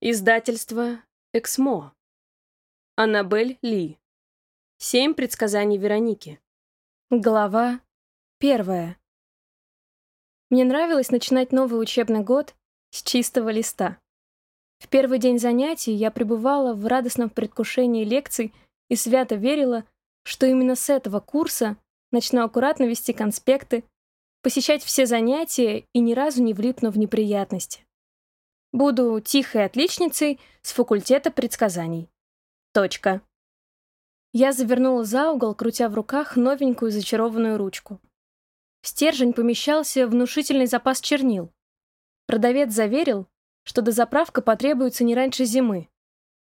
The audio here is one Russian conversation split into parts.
Издательство «Эксмо». Аннабель Ли. Семь предсказаний Вероники. Глава первая. Мне нравилось начинать новый учебный год с чистого листа. В первый день занятий я пребывала в радостном предвкушении лекций и свято верила, что именно с этого курса начну аккуратно вести конспекты, посещать все занятия и ни разу не влипну в неприятности. Буду тихой отличницей с факультета предсказаний. Точка. Я завернула за угол, крутя в руках новенькую зачарованную ручку. В стержень помещался внушительный запас чернил. Продавец заверил, что дозаправка потребуется не раньше зимы,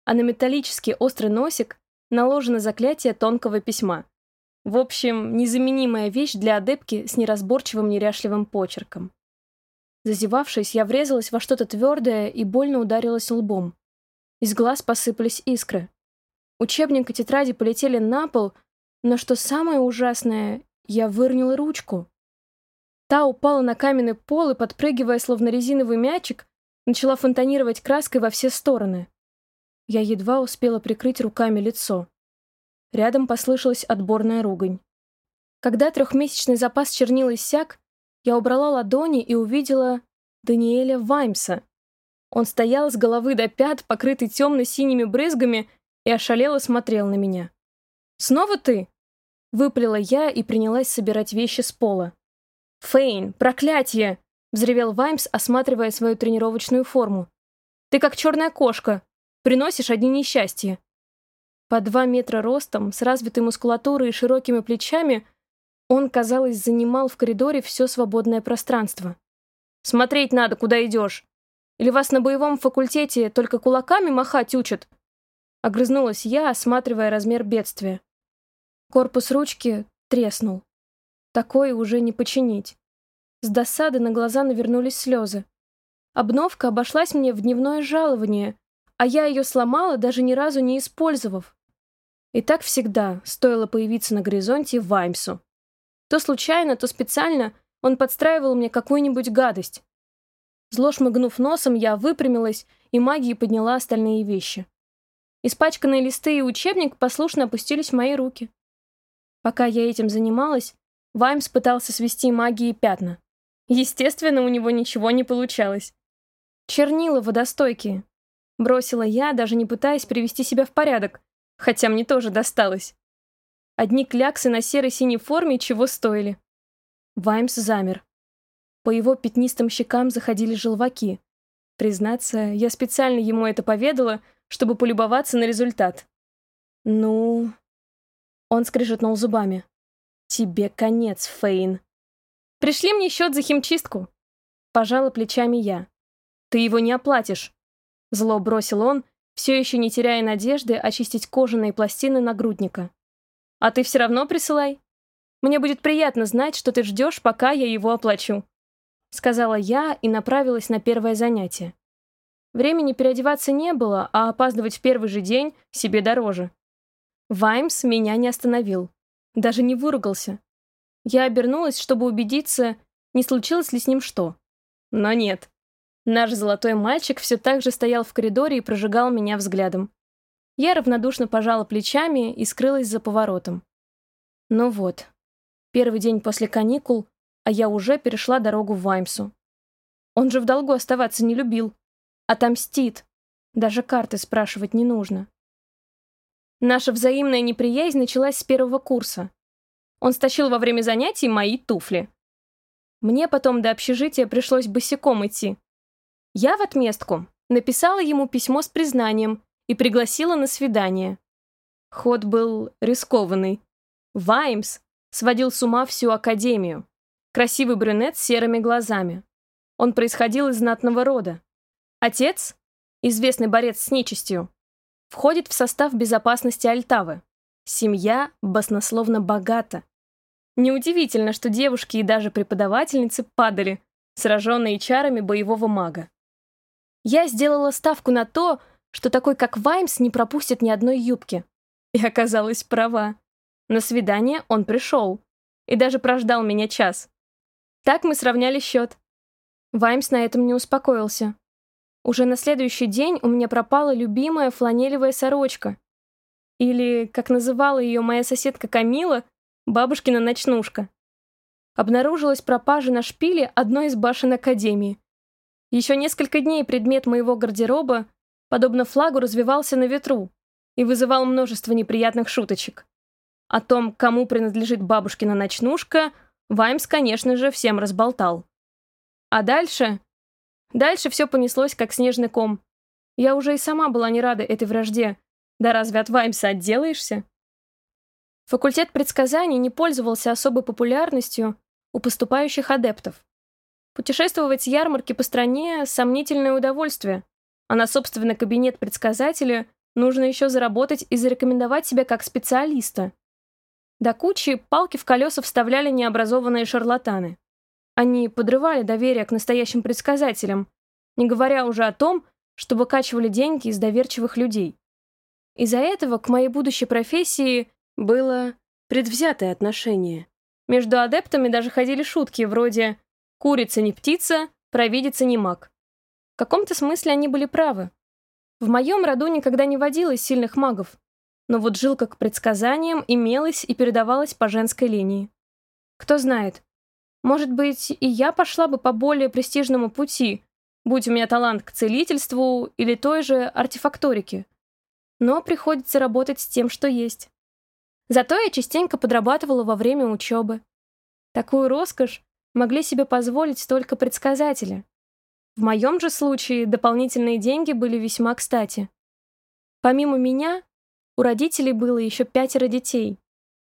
а на металлический острый носик наложено заклятие тонкого письма. В общем, незаменимая вещь для адепки с неразборчивым неряшливым почерком. Зазевавшись, я врезалась во что-то твердое и больно ударилась лбом. Из глаз посыпались искры. Учебник и тетради полетели на пол, но что самое ужасное, я выронила ручку. Та упала на каменный пол и, подпрыгивая, словно резиновый мячик, начала фонтанировать краской во все стороны. Я едва успела прикрыть руками лицо. Рядом послышалась отборная ругань. Когда трехмесячный запас чернил иссяк, я убрала ладони и увидела Даниэля Ваймса. Он стоял с головы до пят, покрытый темно-синими брызгами, и ошалело смотрел на меня. «Снова ты?» — выплела я и принялась собирать вещи с пола. «Фейн, проклятие!» — взревел Ваймс, осматривая свою тренировочную форму. «Ты как черная кошка. Приносишь одни несчастья». По два метра ростом, с развитой мускулатурой и широкими плечами, он, казалось, занимал в коридоре все свободное пространство. «Смотреть надо, куда идешь. Или вас на боевом факультете только кулаками махать учат?» Огрызнулась я, осматривая размер бедствия. Корпус ручки треснул. Такое уже не починить. С досады на глаза навернулись слезы. Обновка обошлась мне в дневное жалование, а я ее сломала, даже ни разу не использовав. И так всегда стоило появиться на горизонте Ваймсу. То случайно, то специально он подстраивал мне какую-нибудь гадость. Зло шмыгнув носом, я выпрямилась и магией подняла остальные вещи. Испачканные листы и учебник послушно опустились в мои руки. Пока я этим занималась, Ваймс пытался свести магией пятна. Естественно, у него ничего не получалось. «Чернила водостойкие», — бросила я, даже не пытаясь привести себя в порядок, хотя мне тоже досталось. Одни кляксы на серо-синей форме чего стоили. Ваймс замер. По его пятнистым щекам заходили желваки. Признаться, я специально ему это поведала, чтобы полюбоваться на результат. «Ну...» Он скрежетнул зубами. «Тебе конец, Фейн». «Пришли мне счет за химчистку». Пожала плечами я. «Ты его не оплатишь». Зло бросил он, все еще не теряя надежды очистить кожаные пластины нагрудника. А ты все равно присылай. Мне будет приятно знать, что ты ждешь, пока я его оплачу», — сказала я и направилась на первое занятие. Времени переодеваться не было, а опаздывать в первый же день себе дороже. Ваймс меня не остановил. Даже не выругался. Я обернулась, чтобы убедиться, не случилось ли с ним что. Но нет. Наш золотой мальчик все так же стоял в коридоре и прожигал меня взглядом. Я равнодушно пожала плечами и скрылась за поворотом. Ну вот, первый день после каникул, а я уже перешла дорогу в Ваймсу. Он же в долгу оставаться не любил. Отомстит. Даже карты спрашивать не нужно. Наша взаимная неприязнь началась с первого курса. Он стащил во время занятий мои туфли. Мне потом до общежития пришлось босиком идти. Я в отместку написала ему письмо с признанием и пригласила на свидание. Ход был рискованный. Ваймс сводил с ума всю академию. Красивый брюнет с серыми глазами. Он происходил из знатного рода. Отец, известный борец с нечистью, входит в состав безопасности Альтавы. Семья баснословно богата. Неудивительно, что девушки и даже преподавательницы падали, сраженные чарами боевого мага. Я сделала ставку на то, что такой, как Ваймс, не пропустит ни одной юбки. И оказалась права. На свидание он пришел. И даже прождал меня час. Так мы сравняли счет. Ваймс на этом не успокоился. Уже на следующий день у меня пропала любимая фланелевая сорочка. Или, как называла ее моя соседка Камила, бабушкина ночнушка. Обнаружилась пропажа на шпиле одной из башен Академии. Еще несколько дней предмет моего гардероба, подобно флагу, развивался на ветру и вызывал множество неприятных шуточек. О том, кому принадлежит бабушкина ночнушка, Ваймс, конечно же, всем разболтал. А дальше... Дальше все понеслось, как снежный ком. Я уже и сама была не рада этой вражде. Да разве от Ваймса отделаешься? Факультет предсказаний не пользовался особой популярностью у поступающих адептов. Путешествовать с ярмарки по стране – сомнительное удовольствие, а на собственный кабинет предсказателя нужно еще заработать и зарекомендовать себя как специалиста. До кучи палки в колеса вставляли необразованные шарлатаны. Они подрывали доверие к настоящим предсказателям, не говоря уже о том, что выкачивали деньги из доверчивых людей. Из-за этого к моей будущей профессии было предвзятое отношение. Между адептами даже ходили шутки вроде «курица не птица, провидица не маг». В каком-то смысле они были правы. В моем роду никогда не водилось сильных магов, но вот жилка к предсказаниям имелась и передавалась по женской линии. Кто знает, может быть, и я пошла бы по более престижному пути, будь у меня талант к целительству или той же артефакторике. Но приходится работать с тем, что есть. Зато я частенько подрабатывала во время учебы. Такую роскошь могли себе позволить только предсказатели. В моем же случае дополнительные деньги были весьма кстати. Помимо меня, у родителей было еще пятеро детей.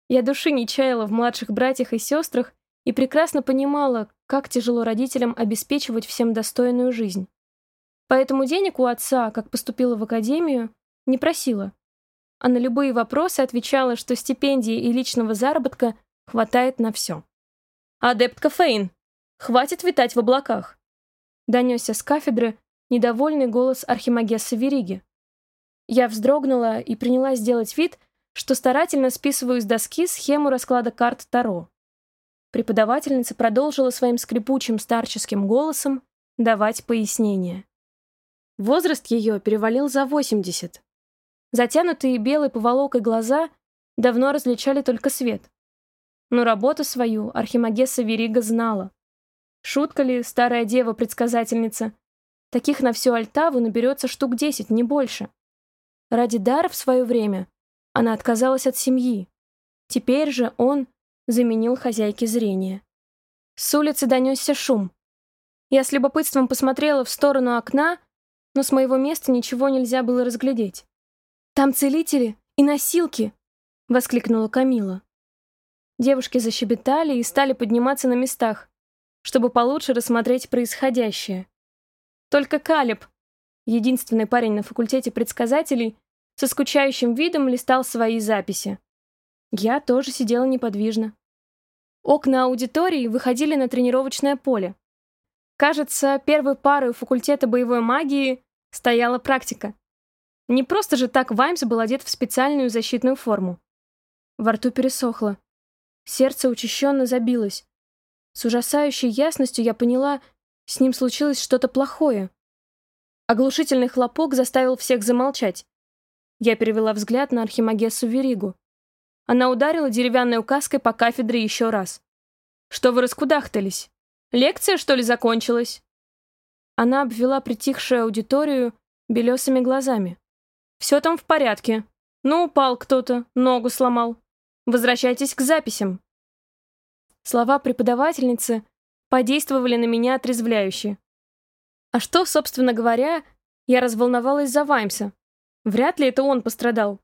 Я души не чаяла в младших братьях и сестрах и прекрасно понимала, как тяжело родителям обеспечивать всем достойную жизнь. Поэтому денег у отца, как поступила в академию, не просила. А на любые вопросы отвечала, что стипендии и личного заработка хватает на все. «Адептка Фейн, хватит витать в облаках!» Донесся с кафедры недовольный голос Архимагесса Вериги. Я вздрогнула и принялась делать вид, что старательно списываю с доски схему расклада карт Таро. Преподавательница продолжила своим скрипучим старческим голосом давать пояснения. Возраст ее перевалил за 80. Затянутые белой поволокой глаза давно различали только свет. Но работу свою Архимагесса Верига знала. Шутка ли, старая дева-предсказательница? Таких на всю Альтаву наберется штук десять, не больше. Ради дара в свое время она отказалась от семьи. Теперь же он заменил хозяйке зрения. С улицы донесся шум. Я с любопытством посмотрела в сторону окна, но с моего места ничего нельзя было разглядеть. «Там целители и носилки!» — воскликнула Камила. Девушки защебетали и стали подниматься на местах, чтобы получше рассмотреть происходящее. Только Калиб, единственный парень на факультете предсказателей, со скучающим видом листал свои записи. Я тоже сидела неподвижно. Окна аудитории выходили на тренировочное поле. Кажется, первой парой у факультета боевой магии стояла практика. Не просто же так Ваймс был одет в специальную защитную форму. Во рту пересохло. Сердце учащенно забилось. С ужасающей ясностью я поняла, с ним случилось что-то плохое. Оглушительный хлопок заставил всех замолчать. Я перевела взгляд на Архимагессу Веригу. Она ударила деревянной указкой по кафедре еще раз. «Что вы раскудахтались? Лекция, что ли, закончилась?» Она обвела притихшую аудиторию белесыми глазами. «Все там в порядке. Ну, упал кто-то, ногу сломал. Возвращайтесь к записям». Слова преподавательницы подействовали на меня отрезвляюще. А что, собственно говоря, я разволновалась за Ваймса. Вряд ли это он пострадал.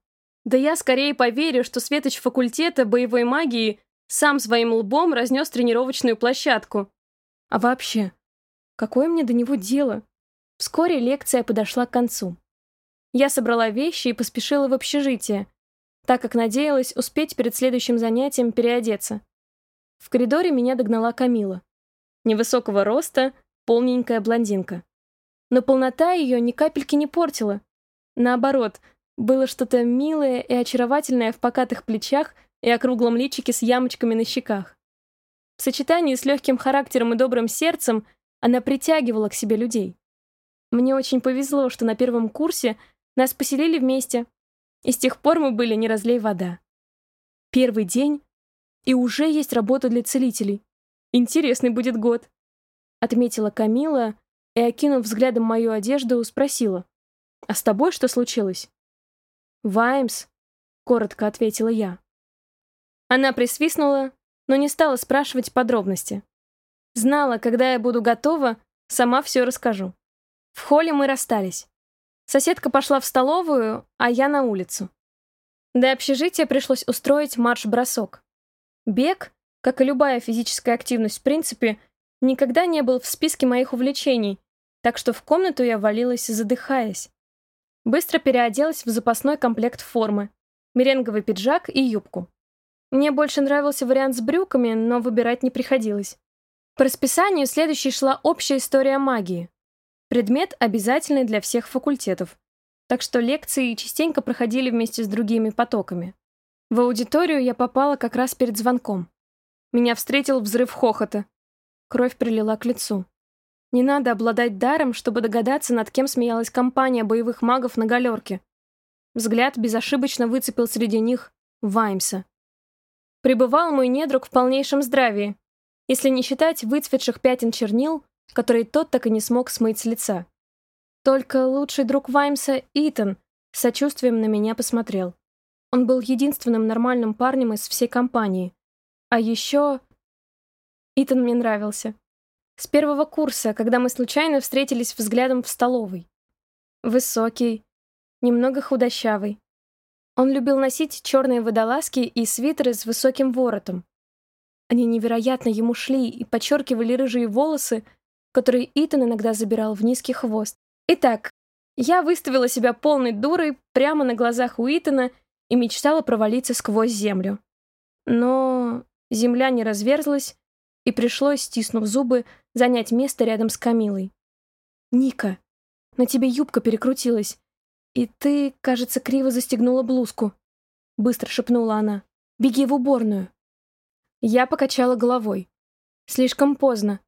Да я скорее поверю, что светоч факультета боевой магии сам своим лбом разнес тренировочную площадку. А вообще, какое мне до него дело? Вскоре лекция подошла к концу. Я собрала вещи и поспешила в общежитие, так как надеялась успеть перед следующим занятием переодеться. В коридоре меня догнала Камила. Невысокого роста, полненькая блондинка. Но полнота ее ни капельки не портила. Наоборот, было что-то милое и очаровательное в покатых плечах и округлом личике с ямочками на щеках. В сочетании с легким характером и добрым сердцем она притягивала к себе людей. Мне очень повезло, что на первом курсе нас поселили вместе, и с тех пор мы были не разлей вода. Первый день, и уже есть работа для целителей. Интересный будет год. Отметила Камила и, окинув взглядом мою одежду, спросила. «А с тобой что случилось?» «Ваймс», — коротко ответила я. Она присвистнула, но не стала спрашивать подробности. Знала, когда я буду готова, сама все расскажу. В холле мы расстались. Соседка пошла в столовую, а я на улицу. До общежития пришлось устроить марш-бросок. Бег, как и любая физическая активность в принципе, никогда не был в списке моих увлечений, так что в комнату я валилась, задыхаясь. Быстро переоделась в запасной комплект формы, меренговый пиджак и юбку. Мне больше нравился вариант с брюками, но выбирать не приходилось. По расписанию следующей шла общая история магии. Предмет обязательный для всех факультетов, так что лекции частенько проходили вместе с другими потоками. В аудиторию я попала как раз перед звонком. Меня встретил взрыв хохота. Кровь прилила к лицу. Не надо обладать даром, чтобы догадаться, над кем смеялась компания боевых магов на галерке. Взгляд безошибочно выцепил среди них Ваймса. Пребывал мой недруг в полнейшем здравии, если не считать выцветших пятен чернил, которые тот так и не смог смыть с лица. Только лучший друг Ваймса, Итан, с сочувствием на меня посмотрел. Он был единственным нормальным парнем из всей компании. А еще... Итан мне нравился. С первого курса, когда мы случайно встретились взглядом в столовой. Высокий, немного худощавый. Он любил носить черные водолазки и свитеры с высоким воротом. Они невероятно ему шли и подчеркивали рыжие волосы, которые Итан иногда забирал в низкий хвост. Итак, я выставила себя полной дурой прямо на глазах у Итана и мечтала провалиться сквозь землю. Но земля не разверзлась, и пришлось, стиснув зубы, занять место рядом с Камилой. «Ника, на тебе юбка перекрутилась, и ты, кажется, криво застегнула блузку», — быстро шепнула она. «Беги в уборную». Я покачала головой. Слишком поздно.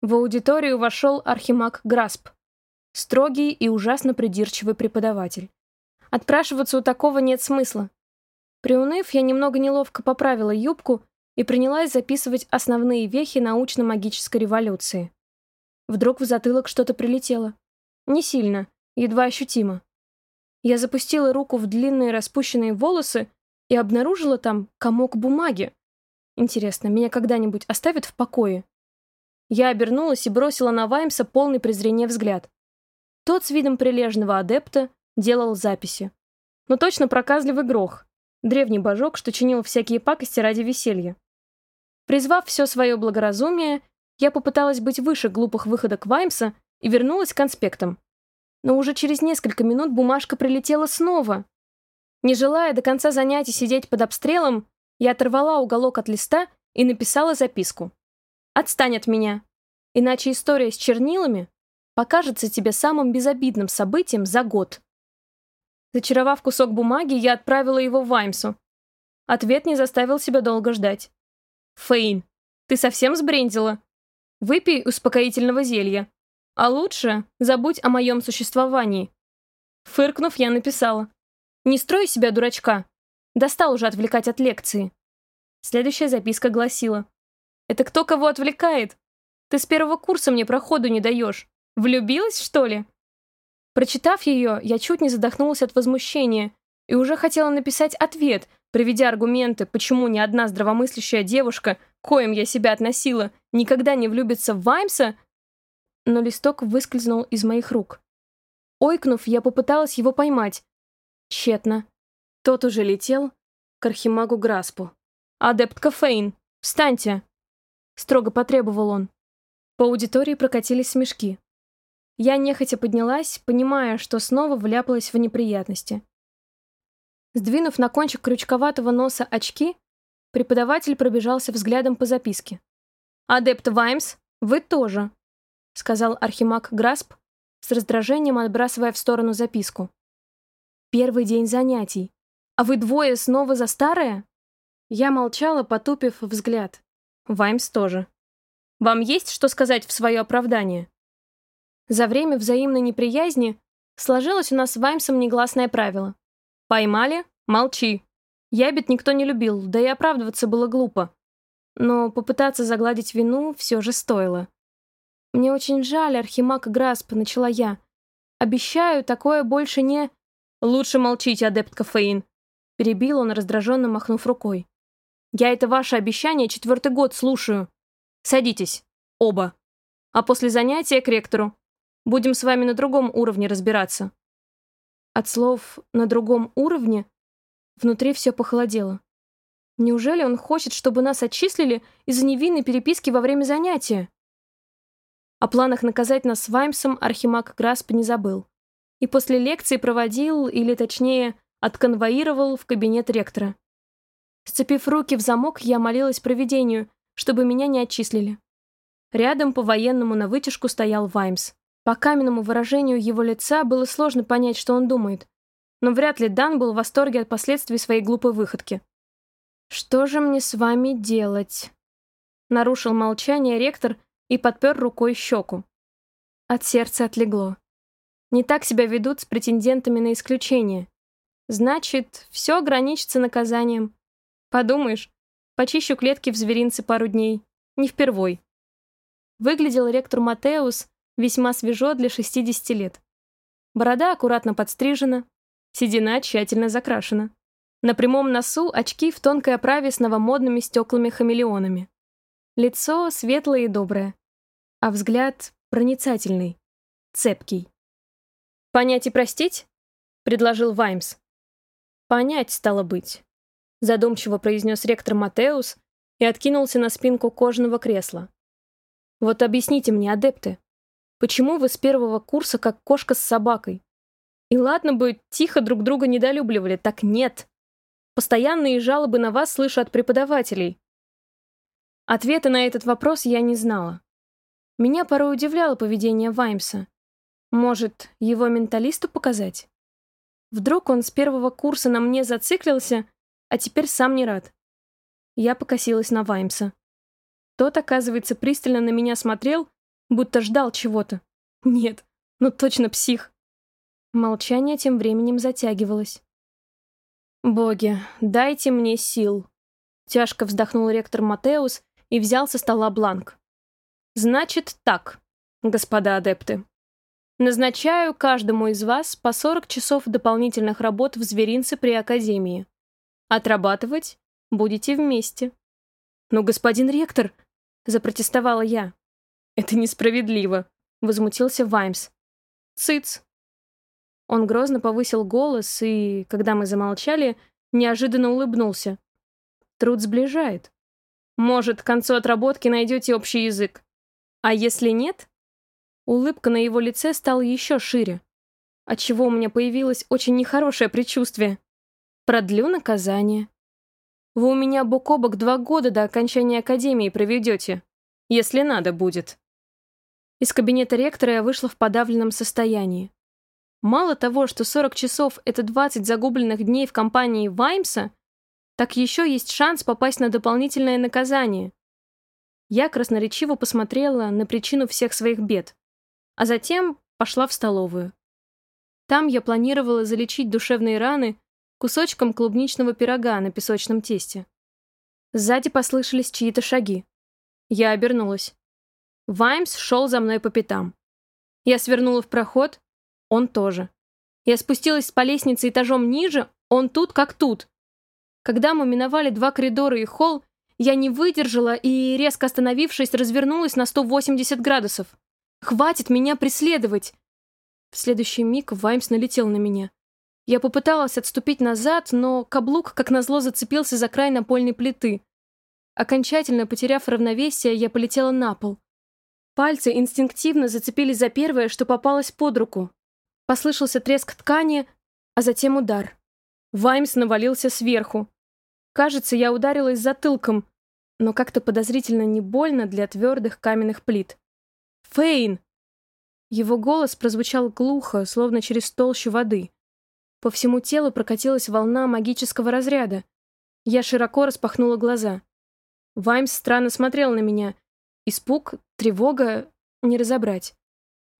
В аудиторию вошел архимаг Грасп. Строгий и ужасно придирчивый преподаватель. Отпрашиваться у такого нет смысла. Приуныв, я немного неловко поправила юбку и принялась записывать основные вехи научно-магической революции. Вдруг в затылок что-то прилетело. Не сильно, едва ощутимо. Я запустила руку в длинные распущенные волосы и обнаружила там комок бумаги. Интересно, меня когда-нибудь оставят в покое? Я обернулась и бросила на Ваймса полный презрения взгляд. Тот с видом прилежного адепта делал записи. Но точно проказливый грох. Древний божок, что чинил всякие пакости ради веселья. Призвав все свое благоразумие, я попыталась быть выше глупых выходок Ваймса и вернулась к конспектам. Но уже через несколько минут бумажка прилетела снова. Не желая до конца занятий сидеть под обстрелом, я оторвала уголок от листа и написала записку. «Отстань от меня, иначе история с чернилами покажется тебе самым безобидным событием за год». Зачаровав кусок бумаги, я отправила его Ваймсу. Ответ не заставил себя долго ждать. «Фейн, ты совсем сбрендила? Выпей успокоительного зелья. А лучше забудь о моем существовании». Фыркнув, я написала. «Не строй себя дурачка. Достал уже отвлекать от лекции. Следующая записка гласила. «Это кто кого отвлекает? Ты с первого курса мне проходу не даешь. Влюбилась, что ли?» Прочитав ее, я чуть не задохнулась от возмущения и уже хотела написать ответ, приведя аргументы, почему ни одна здравомыслящая девушка, коим я себя относила, никогда не влюбится в Ваймса, но листок выскользнул из моих рук. Ойкнув, я попыталась его поймать. Тщетно. Тот уже летел к архимагу Граспу. «Адептка Фейн, встаньте!» Строго потребовал он. По аудитории прокатились смешки. Я нехотя поднялась, понимая, что снова вляпалась в неприятности. Сдвинув на кончик крючковатого носа очки, преподаватель пробежался взглядом по записке. «Адепт Ваймс, вы тоже», — сказал архимаг Грасп, с раздражением отбрасывая в сторону записку. «Первый день занятий. «А вы двое снова за старое?» Я молчала, потупив взгляд. Ваймс тоже. «Вам есть что сказать в свое оправдание?» За время взаимной неприязни сложилось у нас с Ваймсом негласное правило. Поймали — молчи. Ябед никто не любил, да и оправдываться было глупо. Но попытаться загладить вину все же стоило. «Мне очень жаль, Архимаг Грасп», — начала я. «Обещаю, такое больше не...» «Лучше молчите, адепт Кофеин», — перебил он, раздраженно махнув рукой. «Я это ваше обещание четвертый год слушаю. Садитесь. Оба. А после занятия к ректору. Будем с вами на другом уровне разбираться». От слов «на другом уровне» внутри все похолодело. Неужели он хочет, чтобы нас отчислили из-за невинной переписки во время занятия? О планах наказать нас с Ваймсом Архимаг Грасп не забыл. И после лекции проводил, или точнее, отконвоировал в кабинет ректора. Сцепив руки в замок, я молилась провидению, чтобы меня не отчислили. Рядом по-военному на вытяжку стоял Ваймс. По каменному выражению его лица было сложно понять, что он думает. Но вряд ли Дан был в восторге от последствий своей глупой выходки. «Что же мне с вами делать?» Нарушил молчание ректор и подпер рукой щеку. От сердца отлегло. Не так себя ведут с претендентами на исключение. Значит, все ограничится наказанием. Подумаешь, почищу клетки в зверинце пару дней. Не впервой. Выглядел ректор Матеус весьма свежо для 60 лет. Борода аккуратно подстрижена, седина тщательно закрашена. На прямом носу очки в тонкой оправе с новомодными стеклами-хамелеонами. Лицо светлое и доброе, а взгляд проницательный, цепкий. «Понять и простить?» — предложил Ваймс. «Понять, стало быть», — задумчиво произнес ректор Матеус и откинулся на спинку кожаного кресла. «Вот объясните мне, адепты, Почему вы с первого курса как кошка с собакой? И ладно бы тихо друг друга недолюбливали, так нет. Постоянные жалобы на вас слышу от преподавателей. Ответа на этот вопрос я не знала. Меня порой удивляло поведение Ваймса. Может, его менталисту показать? Вдруг он с первого курса на мне зациклился, а теперь сам не рад. Я покосилась на Ваймса. Тот, оказывается, пристально на меня смотрел будто ждал чего-то. Нет, ну точно псих. Молчание тем временем затягивалось. «Боги, дайте мне сил!» Тяжко вздохнул ректор Матеус и взял со стола бланк. «Значит так, господа адепты. Назначаю каждому из вас по 40 часов дополнительных работ в зверинце при Академии. Отрабатывать будете вместе». «Но, господин ректор!» — запротестовала я. «Это несправедливо», — возмутился Ваймс. «Цыц!» Он грозно повысил голос и, когда мы замолчали, неожиданно улыбнулся. Труд сближает. Может, к концу отработки найдете общий язык. А если нет? Улыбка на его лице стала еще шире, отчего у меня появилось очень нехорошее предчувствие. Продлю наказание. Вы у меня бок о бок два года до окончания академии проведете, если надо будет. Из кабинета ректора я вышла в подавленном состоянии. Мало того, что 40 часов — это 20 загубленных дней в компании Ваймса, так еще есть шанс попасть на дополнительное наказание. Я красноречиво посмотрела на причину всех своих бед, а затем пошла в столовую. Там я планировала залечить душевные раны кусочком клубничного пирога на песочном тесте. Сзади послышались чьи-то шаги. Я обернулась. Ваймс шел за мной по пятам. Я свернула в проход, он тоже. Я спустилась по лестнице этажом ниже, он тут как тут. Когда мы миновали два коридора и холл, я не выдержала и, резко остановившись, развернулась на 180 градусов. «Хватит меня преследовать!» В следующий миг Ваймс налетел на меня. Я попыталась отступить назад, но каблук, как назло, зацепился за край напольной плиты. Окончательно потеряв равновесие, я полетела на пол. Пальцы инстинктивно зацепились за первое, что попалось под руку. Послышался треск ткани, а затем удар. Ваймс навалился сверху. Кажется, я ударилась затылком, но как-то подозрительно не больно для твердых каменных плит. «Фейн!» Его голос прозвучал глухо, словно через толщу воды. По всему телу прокатилась волна магического разряда. Я широко распахнула глаза. Ваймс странно смотрел на меня, Испуг, тревога, не разобрать.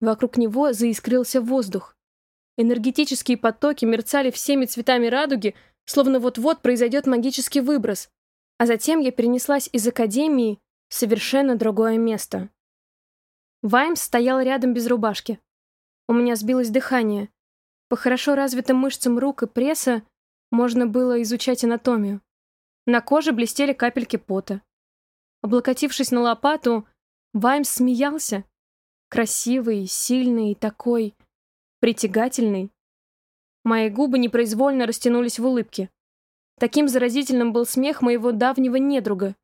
Вокруг него заискрился воздух. Энергетические потоки мерцали всеми цветами радуги, словно вот-вот произойдет магический выброс. А затем я перенеслась из академии в совершенно другое место. Ваймс стоял рядом без рубашки. У меня сбилось дыхание. По хорошо развитым мышцам рук и пресса можно было изучать анатомию. На коже блестели капельки пота. Облокотившись на лопату, Ваймс смеялся. Красивый, сильный такой притягательный. Мои губы непроизвольно растянулись в улыбке. Таким заразительным был смех моего давнего недруга.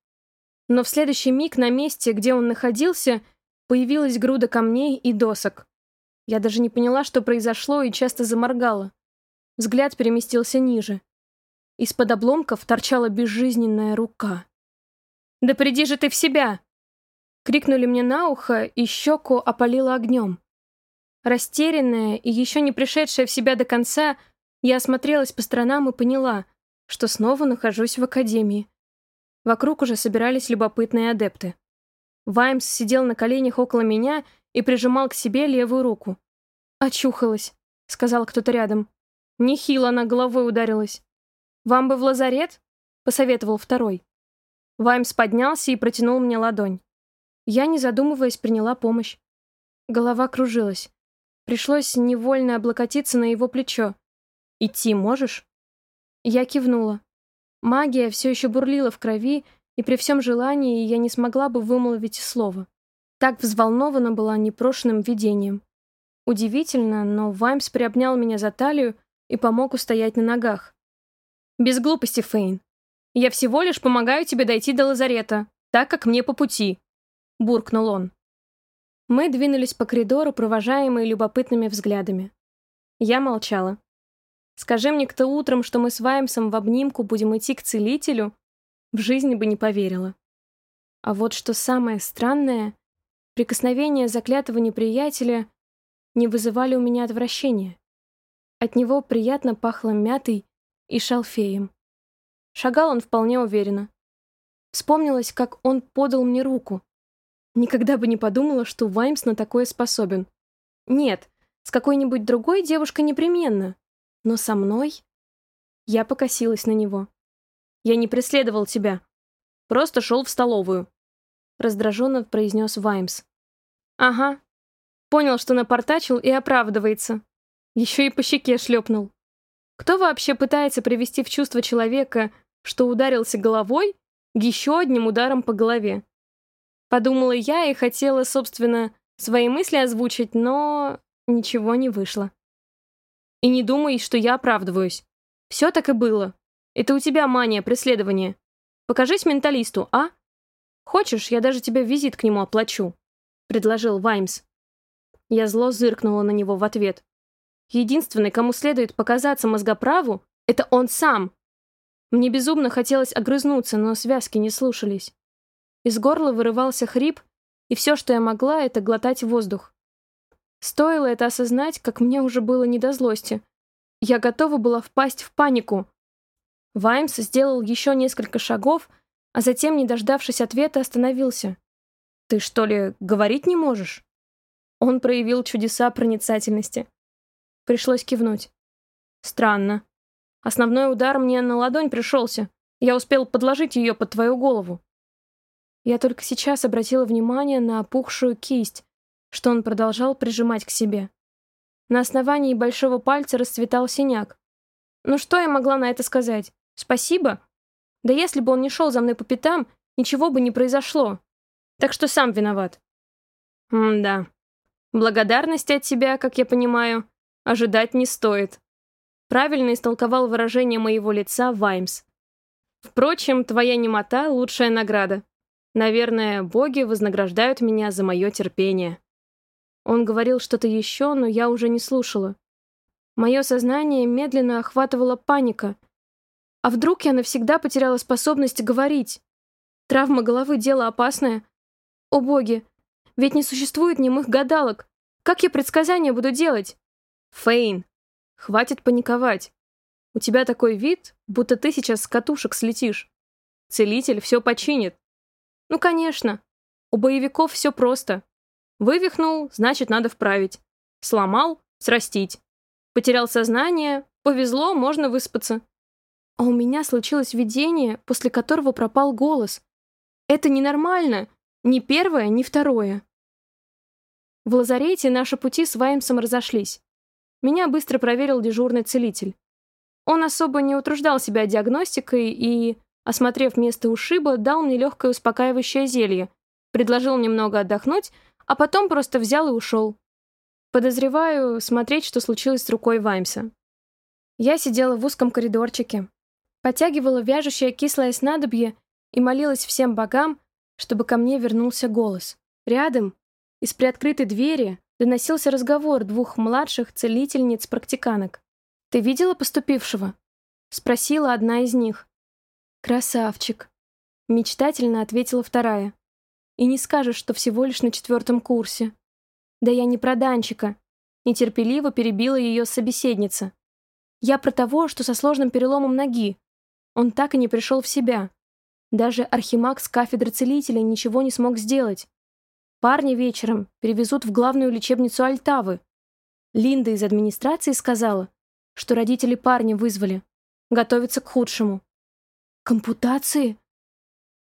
Но в следующий миг на месте, где он находился, появилась груда камней и досок. Я даже не поняла, что произошло, и часто заморгала. Взгляд переместился ниже. Из-под обломков торчала безжизненная рука. «Да приди же ты в себя!» Крикнули мне на ухо, и щеку опалило огнем. Растерянная и еще не пришедшая в себя до конца, я осмотрелась по сторонам и поняла, что снова нахожусь в академии. Вокруг уже собирались любопытные адепты. Ваймс сидел на коленях около меня и прижимал к себе левую руку. «Очухалась», — сказал кто-то рядом. Нехило она головой ударилась. «Вам бы в лазарет?» — посоветовал второй. Ваймс поднялся и протянул мне ладонь. Я, не задумываясь, приняла помощь. Голова кружилась. Пришлось невольно облокотиться на его плечо. «Идти можешь?» Я кивнула. Магия все еще бурлила в крови, и при всем желании я не смогла бы вымолвить слова. Так взволнована была непрошенным видением. Удивительно, но Ваймс приобнял меня за талию и помог устоять на ногах. «Без глупости, Фейн. Я всего лишь помогаю тебе дойти до лазарета, так как мне по пути», — буркнул он. Мы двинулись по коридору, провожаемые любопытными взглядами. Я молчала. Скажи мне кто утром, что мы с Ваймсом в обнимку будем идти к целителю, в жизни бы не поверила. А вот что самое странное, прикосновения заклятого неприятеля не вызывали у меня отвращения. От него приятно пахло мятой и шалфеем. Шагал он вполне уверенно. Вспомнилось, как он подал мне руку. Никогда бы не подумала, что Ваймс на такое способен. Нет, с какой-нибудь другой девушкой непременно. Но со мной... Я покосилась на него. «Я не преследовал тебя. Просто шел в столовую», — раздраженно произнес Ваймс. «Ага. Понял, что напортачил и оправдывается. Еще и по щеке шлепнул. Кто вообще пытается привести в чувство человека, что ударился головой, еще одним ударом по голове?» Подумала я и хотела, собственно, свои мысли озвучить, но ничего не вышло. И не думай, что я оправдываюсь. Все так и было. Это у тебя мания преследования. Покажись менталисту, а? Хочешь, я даже тебе визит к нему оплачу?» — предложил Ваймс. Я зло зыркнула на него в ответ. Единственный, кому следует показаться мозгоправу, это он сам. Мне безумно хотелось огрызнуться, но связки не слушались. Из горла вырывался хрип, и все, что я могла, это глотать воздух. Стоило это осознать, как мне уже было не до злости. Я готова была впасть в панику. Ваймс сделал еще несколько шагов, а затем, не дождавшись ответа, остановился. «Ты что ли говорить не можешь?» Он проявил чудеса проницательности. Пришлось кивнуть. «Странно. Основной удар мне на ладонь пришелся. Я успел подложить ее под твою голову». Я только сейчас обратила внимание на опухшую кисть, что он продолжал прижимать к себе. На основании большого пальца расцветал синяк. Ну что я могла на это сказать? Спасибо? Да если бы он не шел за мной по пятам, ничего бы не произошло. Так что сам виноват. М-да. Благодарности от тебя, как я понимаю, ожидать не стоит. Правильно истолковал выражение моего лица Ваймс. Впрочем, твоя немота — лучшая награда. Наверное, боги вознаграждают меня за мое терпение. Он говорил что-то еще, но я уже не слушала. Мое сознание медленно охватывала паника. А вдруг я навсегда потеряла способность говорить? Травма головы — дело опасное. О боги, ведь не существует немых гадалок. Как я предсказания буду делать? Фейн, хватит паниковать. У тебя такой вид, будто ты сейчас с катушек слетишь. Целитель все починит. Ну, конечно. У боевиков все просто. Вывихнул, значит, надо вправить. Сломал — срастить. Потерял сознание, повезло, можно выспаться. А у меня случилось видение, после которого пропал голос. Это ненормально. Ни первое, ни второе. В лазарете наши пути с Ваймсом разошлись. Меня быстро проверил дежурный целитель. Он особо не утруждал себя диагностикой и, осмотрев место ушиба, дал мне легкое успокаивающее зелье, предложил немного отдохнуть, а потом просто взял и ушел. Подозреваю, смотреть, что случилось с рукой Ваймса. Я сидела в узком коридорчике, потягивала вяжущее кислое снадобье и молилась всем богам, чтобы ко мне вернулся голос. Рядом, из приоткрытой двери, доносился разговор двух младших целительниц-практиканок. «Ты видела поступившего?» — спросила одна из них. «Красавчик», — мечтательно ответила вторая. «И не скажешь, что всего лишь на четвертом курсе». «Да я не про Данчика», — нетерпеливо перебила ее собеседница. «Я про того, что со сложным переломом ноги. Он так и не пришел в себя. Даже архимаг с кафедры целителя ничего не смог сделать. Парни вечером перевезут в главную лечебницу Альтавы. Линда из администрации сказала, что родители парня вызвали. Готовятся к худшему. «Компутации?»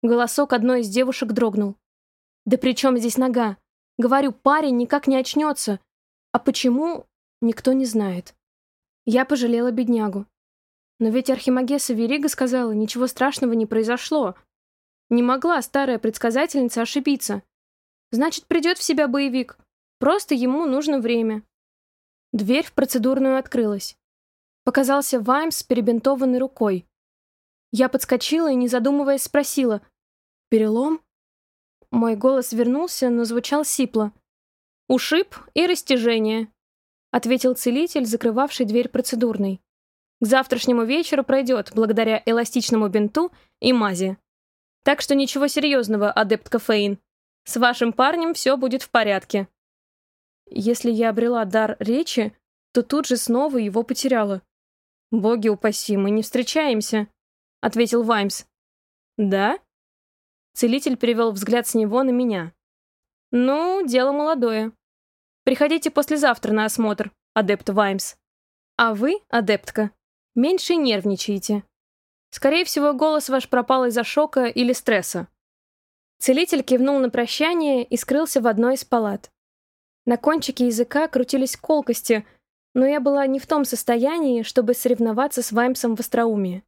Голосок одной из девушек дрогнул. «Да при чем здесь нога? Говорю, парень никак не очнется. А почему, никто не знает». Я пожалела беднягу. Но ведь Архимагеса Верига сказала, ничего страшного не произошло. Не могла старая предсказательница ошибиться. Значит, придет в себя боевик. Просто ему нужно время. Дверь в процедурную открылась. Показался Ваймс с перебинтованной рукой. Я подскочила и, не задумываясь, спросила. «Перелом?» Мой голос вернулся, но звучал сипло. «Ушиб и растяжение», — ответил целитель, закрывавший дверь процедурной. К завтрашнему вечеру пройдет, благодаря эластичному бинту и мази. Так что ничего серьезного, адепт Кофеин. С вашим парнем все будет в порядке. Если я обрела дар речи, то тут же снова его потеряла. «Боги упаси, мы не встречаемся», — ответил Ваймс. «Да?» Целитель перевел взгляд с него на меня. «Ну, дело молодое. Приходите послезавтра на осмотр, адепт Ваймс. А вы, адептка, Меньше нервничайте. Скорее всего, голос ваш пропал из-за шока или стресса. Целитель кивнул на прощание и скрылся в одной из палат. На кончике языка крутились колкости, но я была не в том состоянии, чтобы соревноваться с Ваймсом в остроумии.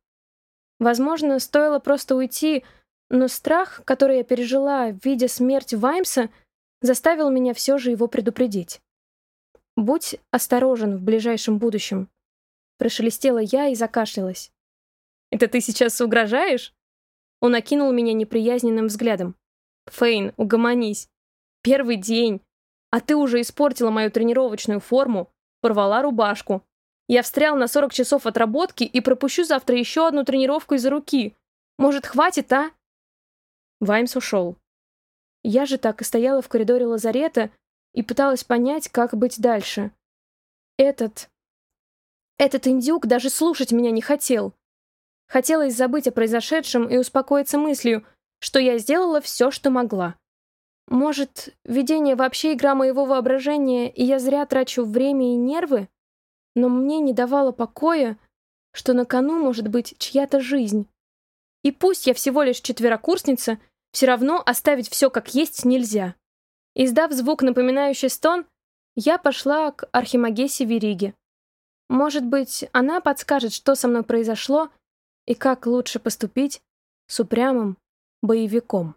Возможно, стоило просто уйти, но страх, который я пережила, видя смерть Ваймса, заставил меня все же его предупредить. Будь осторожен в ближайшем будущем. Прошелестела я и закашлялась. «Это ты сейчас угрожаешь?» Он окинул меня неприязненным взглядом. «Фейн, угомонись. Первый день. А ты уже испортила мою тренировочную форму, порвала рубашку. Я встрял на 40 часов отработки и пропущу завтра еще одну тренировку из-за руки. Может, хватит, а?» Ваймс ушел. Я же так и стояла в коридоре лазарета и пыталась понять, как быть дальше. Этот этот индюк даже слушать меня не хотел. Хотелось забыть о произошедшем и успокоиться мыслью, что я сделала все, что могла. Может, видение вообще игра моего воображения, и я зря трачу время и нервы? Но мне не давало покоя, что на кону может быть чья-то жизнь. И пусть я всего лишь четверокурсница, все равно оставить все как есть нельзя. Издав звук, напоминающий стон, я пошла к Архимагесе Вериге. Может быть, она подскажет, что со мной произошло и как лучше поступить с упрямым боевиком.